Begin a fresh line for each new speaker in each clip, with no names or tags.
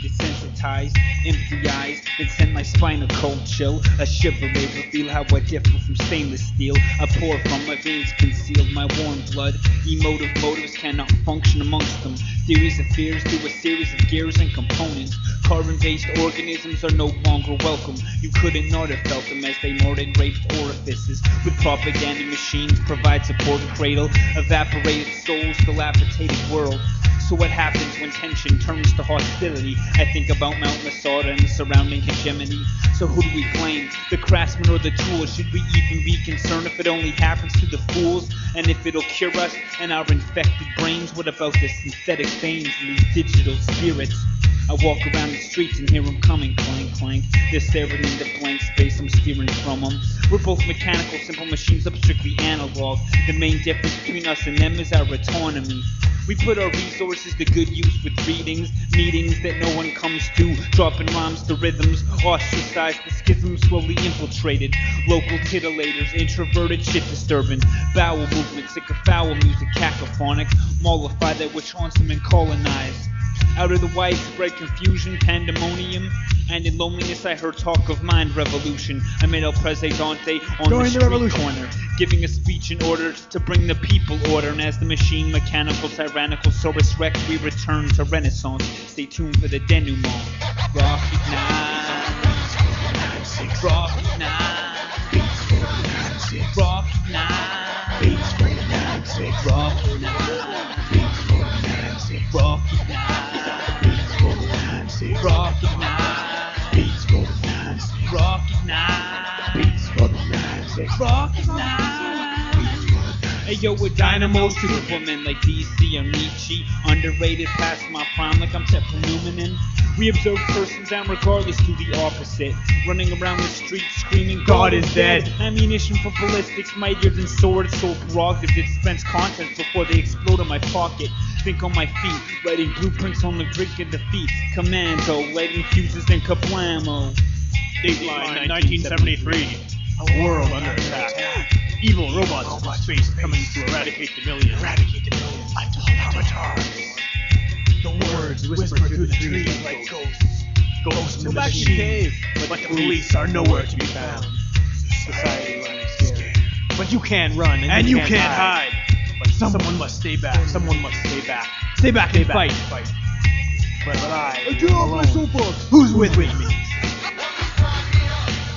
desensitized, empty eyes that send my spine a cold chill. A shiver may reveal how I differ from stainless steel. I pour from my veins concealed my warm blood. Emotive motives cannot function amongst them. Theories of fears through a series of gears and components. Carbon-based organisms are no longer welcome. You couldn't not have felt them as they and raped orifices. With propaganda machines provide support and cradle. Evaporated souls, dilapidated world. So what happens when tension turns to hostility? I think about Mount Masada and the surrounding hegemony. So who do we blame? The craftsman or the tool? Should we even be concerned if it only happens to the fools? And if it'll cure us and our infected brains? What about the synthetic veins and these digital spirits? I walk around the streets and hear them coming, clank, clank. They're staring into blank space, I'm steering from them. We're both mechanical, simple machines, up strictly analog. The main difference between us and them is our autonomy. We put our resources to good use with readings, meetings that no one comes to, dropping rhymes to rhythms, ostracized, the schism slowly infiltrated. Local titilators, introverted, shit disturbing, bowel movements, sick of foul music, cacophonic, mollify that which haunts them and colonize. Out of the widespread confusion, pandemonium, and in loneliness I heard talk of mind revolution. I met El Presidente on the
the
street
revolution.
corner, giving a speech in order to bring the people order. And as the machine, mechanical, tyrannical, Saurus Rex, we return to Renaissance. Stay tuned for the denouement. Recognize, recognize, Yo, we're dynamos to Superman like DC or Nietzsche. Underrated past my prime like I'm Tepaluminin. We observe persons and regardless to the opposite. Running around the streets screaming, God is dead. Ammunition for ballistics mightier than swords, so prerogative that dispense contents before they explode in my pocket. Think on my feet, writing blueprints on the drink of defeat. Commando, lighting fuses and kablamo.
Dateline 1973. A world under attack. Evil robots from space coming to eradicate the millions. Eradicate the millions. The words whisper through the trees like ghosts. Ghosts in the
Go back to the
machine.
cave.
But the police are nowhere to be found. Society running scared. But you can't run and,
And
you, can't,
can't
hide. But someone must stay back. Someone must stay back. Stay back and fight. Fight. But, but I.
Get off my soapbox.
Who's with me?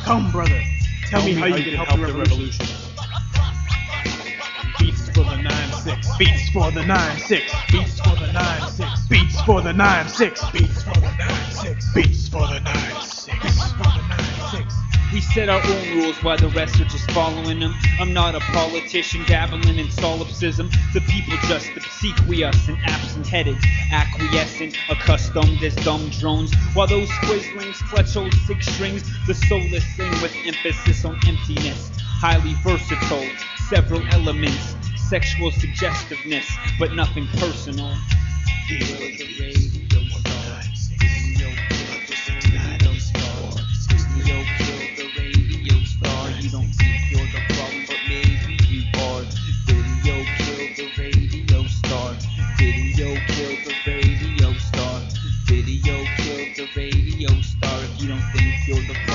Come, brother. Tell, me how you can help, the revolution. Beats Beats for the 9-6. Beats for the 9-6. Beats for the 9-6. Beats for the 9-6. Beats for the 9-6. Beats for the 9-6.
We set our own rules while the rest are just following them. I'm not a politician dabbling in solipsism. The people just obsequious and absent headed, acquiescent, accustomed as dumb drones. While those squizzlings clutch old six strings, the soulless sing with emphasis on emptiness. Highly versatile, several elements, sexual suggestiveness, but nothing personal. Radio killed the radio star. If you don't think you're the.